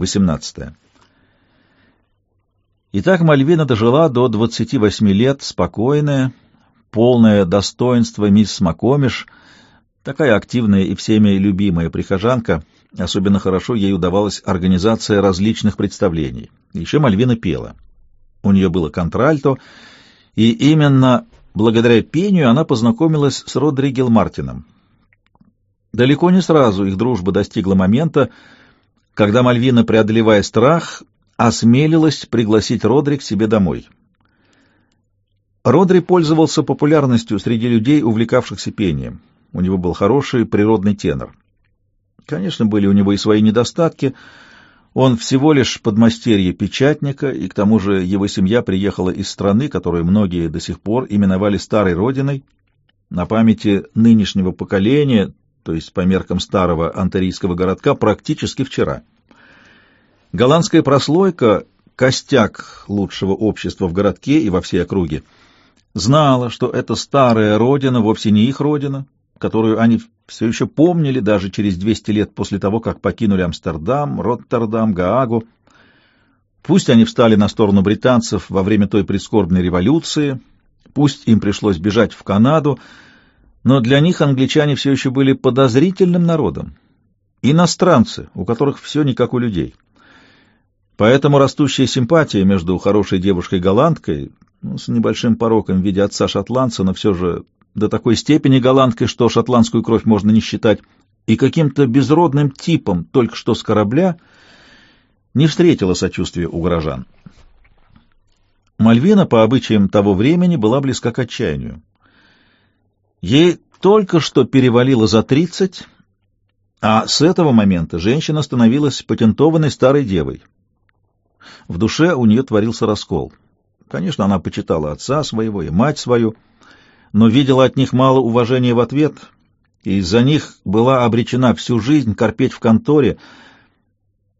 18. Итак, Мальвина дожила до 28 лет, спокойная, полное достоинство мисс Макомиш, такая активная и всеми любимая прихожанка, особенно хорошо ей удавалась организация различных представлений. Еще Мальвина пела. У нее было контральто, и именно благодаря пению она познакомилась с Родригел Мартином. Далеко не сразу их дружба достигла момента, когда Мальвина, преодолевая страх, осмелилась пригласить Родри к себе домой. Родри пользовался популярностью среди людей, увлекавшихся пением. У него был хороший природный тенор. Конечно, были у него и свои недостатки. Он всего лишь подмастерье печатника, и к тому же его семья приехала из страны, которую многие до сих пор именовали Старой Родиной. На памяти нынешнего поколения, то есть по меркам старого антарийского городка, практически вчера. Голландская прослойка — костяк лучшего общества в городке и во всей округе — знала, что эта старая родина вовсе не их родина, которую они все еще помнили даже через 200 лет после того, как покинули Амстердам, Роттердам, Гаагу. Пусть они встали на сторону британцев во время той прискорбной революции, пусть им пришлось бежать в Канаду, но для них англичане все еще были подозрительным народом. Иностранцы, у которых все не как у людей. Поэтому растущая симпатия между хорошей девушкой-голландкой, ну, с небольшим пороком в виде отца шотландца, но все же до такой степени голландкой, что шотландскую кровь можно не считать, и каким-то безродным типом только что с корабля, не встретила сочувствия у горожан. Мальвина, по обычаям того времени, была близка к отчаянию. Ей только что перевалило за тридцать, а с этого момента женщина становилась патентованной старой девой. В душе у нее творился раскол — Конечно, она почитала отца своего и мать свою, но видела от них мало уважения в ответ, и из-за них была обречена всю жизнь корпеть в конторе.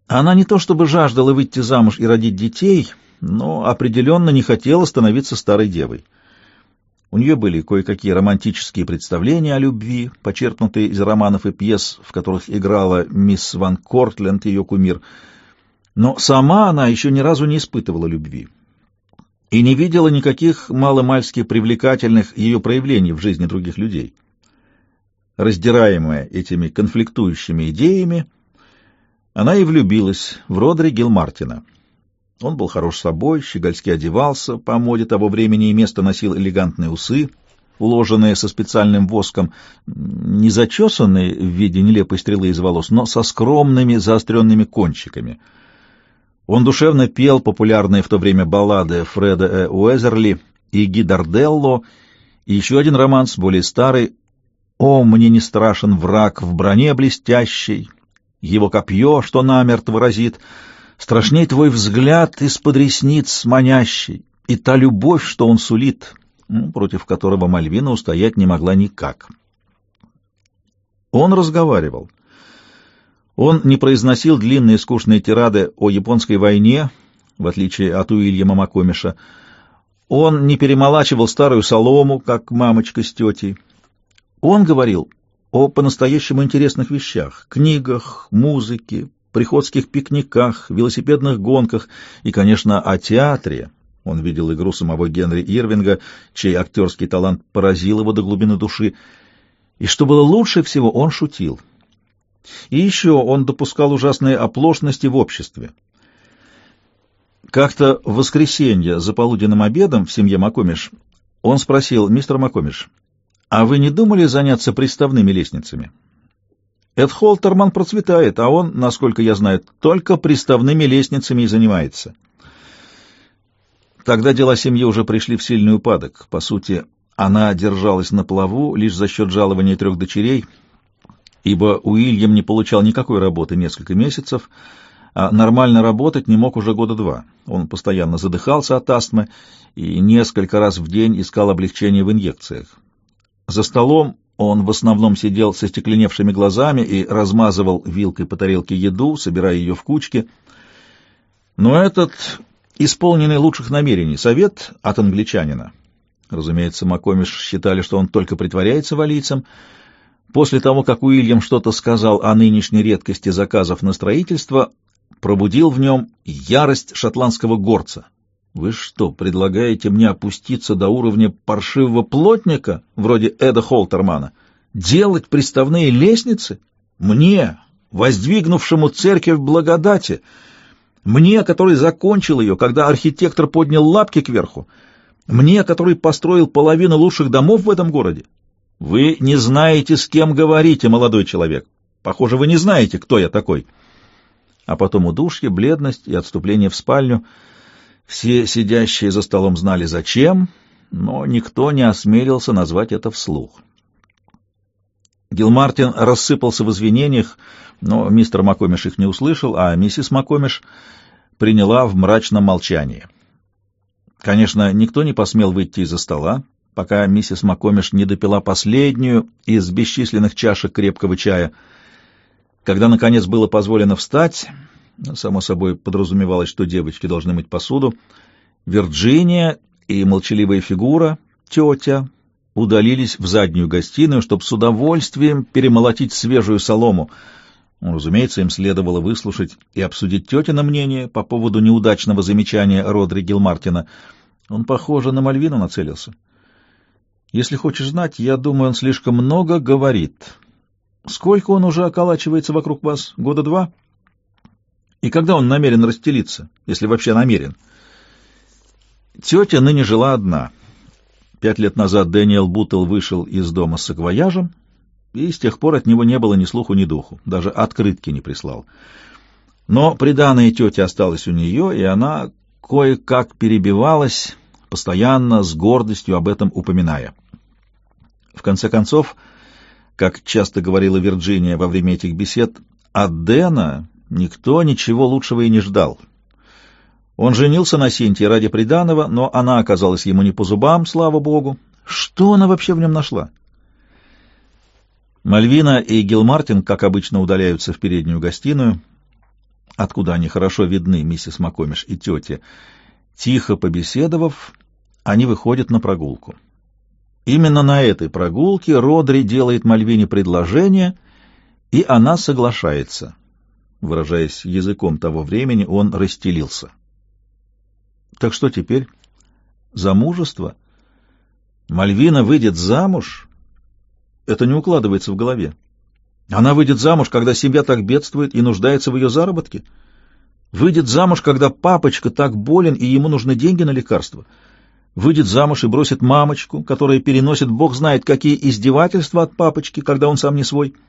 Она не то чтобы жаждала выйти замуж и родить детей, но определенно не хотела становиться старой девой. У нее были кое-какие романтические представления о любви, почерпнутые из романов и пьес, в которых играла мисс Ван Кортленд, ее кумир, но сама она еще ни разу не испытывала любви и не видела никаких маломальски привлекательных ее проявлений в жизни других людей. Раздираемая этими конфликтующими идеями, она и влюбилась в Родри Гилмартина. Он был хорош собой, щегольски одевался, по моде того времени и места носил элегантные усы, уложенные со специальным воском, не зачесанные в виде нелепой стрелы из волос, но со скромными заостренными кончиками — он душевно пел популярные в то время баллады Фреда Э. Уэзерли и Гидарделло, и еще один романс, более старый «О, мне не страшен враг в броне блестящей, его копье, что намертво разит, страшней твой взгляд из-под ресниц манящий, и та любовь, что он сулит», ну, против которого Мальвина устоять не могла никак. Он разговаривал. Он не произносил длинные скучные тирады о японской войне, в отличие от Уильяма Макомиша. Он не перемолачивал старую солому, как мамочка с тетей. Он говорил о по-настоящему интересных вещах — книгах, музыке, приходских пикниках, велосипедных гонках и, конечно, о театре. Он видел игру самого Генри Ирвинга, чей актерский талант поразил его до глубины души. И что было лучше всего, он шутил — и еще он допускал ужасные оплошности в обществе. Как-то в воскресенье за полуденным обедом в семье Макомиш он спросил, мистер Макомиш, а вы не думали заняться приставными лестницами? Эд Холтерман процветает, а он, насколько я знаю, только приставными лестницами и занимается. Тогда дела семьи уже пришли в сильный упадок. По сути, она держалась на плаву лишь за счет жалования трех дочерей — ибо Уильям не получал никакой работы несколько месяцев, а нормально работать не мог уже года два. Он постоянно задыхался от астмы и несколько раз в день искал облегчение в инъекциях. За столом он в основном сидел со стекленевшими глазами и размазывал вилкой по тарелке еду, собирая ее в кучки. Но этот исполненный лучших намерений совет от англичанина, разумеется, Макомиш считали, что он только притворяется валийцем, — После того, как Уильям что-то сказал о нынешней редкости заказов на строительство, пробудил в нем ярость шотландского горца. Вы что, предлагаете мне опуститься до уровня паршивого плотника, вроде Эда Холтермана? Делать приставные лестницы? Мне, воздвигнувшему церковь благодати, мне, который закончил ее, когда архитектор поднял лапки кверху, мне, который построил половину лучших домов в этом городе. Вы не знаете, с кем говорите, молодой человек. Похоже, вы не знаете, кто я такой. А потом удушье, бледность и отступление в спальню — все сидящие за столом знали зачем, но никто не осмелился назвать это вслух. Гилмартин рассыпался в извинениях, но мистер Макомиш их не услышал, а миссис Макомиш приняла в мрачном молчании. Конечно, никто не посмел выйти из-за стола, пока миссис Макомиш не допила последнюю из бесчисленных чашек крепкого чая. Когда, наконец, было позволено встать, Само собой подразумевалось, что девочки должны мыть посуду. Вирджиния и молчаливая фигура, тетя, удалились в заднюю гостиную, чтобы с удовольствием перемолотить свежую солому. Ну, разумеется, им следовало выслушать и обсудить тетино мнение по поводу неудачного замечания Родри Гилмартина. Он, похоже, на Мальвину нацелился. Если хочешь знать, я думаю, он слишком много говорит. Сколько он уже околачивается вокруг вас? Года два? — и когда он намерен расстелиться, если вообще намерен? Тетя ныне жила одна. Пять лет назад Дэниел Бутел вышел из дома с саквояжем, и с тех пор от него не было ни слуху, ни духу, даже открытки не прислал. Но приданная тетя осталась у нее, и она кое-как перебивалась, постоянно с гордостью об этом упоминая. В конце концов, как часто говорила Вирджиния во время этих бесед, от Дэна Никто ничего лучшего и не ждал. Он женился на Синтии ради приданого, но она оказалась ему не по зубам, слава богу. Что она вообще в нем нашла? Мальвина и Гилмартин, как обычно, удаляются в переднюю гостиную, откуда они хорошо видны, миссис Макомиш и тетя. Тихо побеседовав, они выходят на прогулку. Именно на этой прогулке Родри делает Мальвине предложение, и она соглашается. Выражаясь языком того времени, он расстелился. Так что теперь? Замужество? Мальвина выйдет замуж? Это не укладывается в голове. Она выйдет замуж, когда семья так бедствует и нуждается в ее заработке? Выйдет замуж, когда папочка так болен и ему нужны деньги на лекарства? Выйдет замуж и бросит мамочку, которая переносит бог знает какие издевательства от папочки, когда он сам не свой? —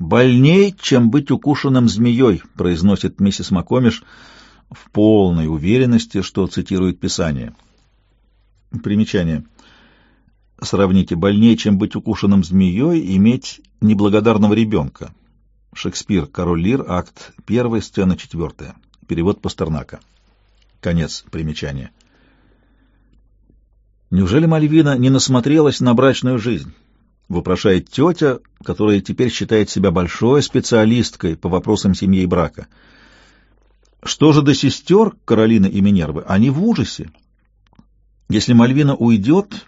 «Больней, чем быть укушенным змеей», — произносит миссис Макомиш в полной уверенности, что цитирует Писание. Примечание. Сравните «больнее, чем быть укушенным змеей» иметь неблагодарного ребенка. Шекспир, Король Лир, акт 1, сцена 4. Перевод Пастернака. Конец примечания. Неужели Мальвина не насмотрелась на брачную жизнь? вопрошает тетя, которая теперь считает себя большой специалисткой по вопросам семьи и брака. Что же до сестер Каролины и Минервы? Они в ужасе. Если Мальвина уйдет,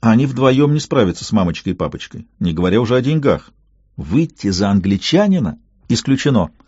они вдвоем не справятся с мамочкой и папочкой, не говоря уже о деньгах. Выйти за англичанина исключено —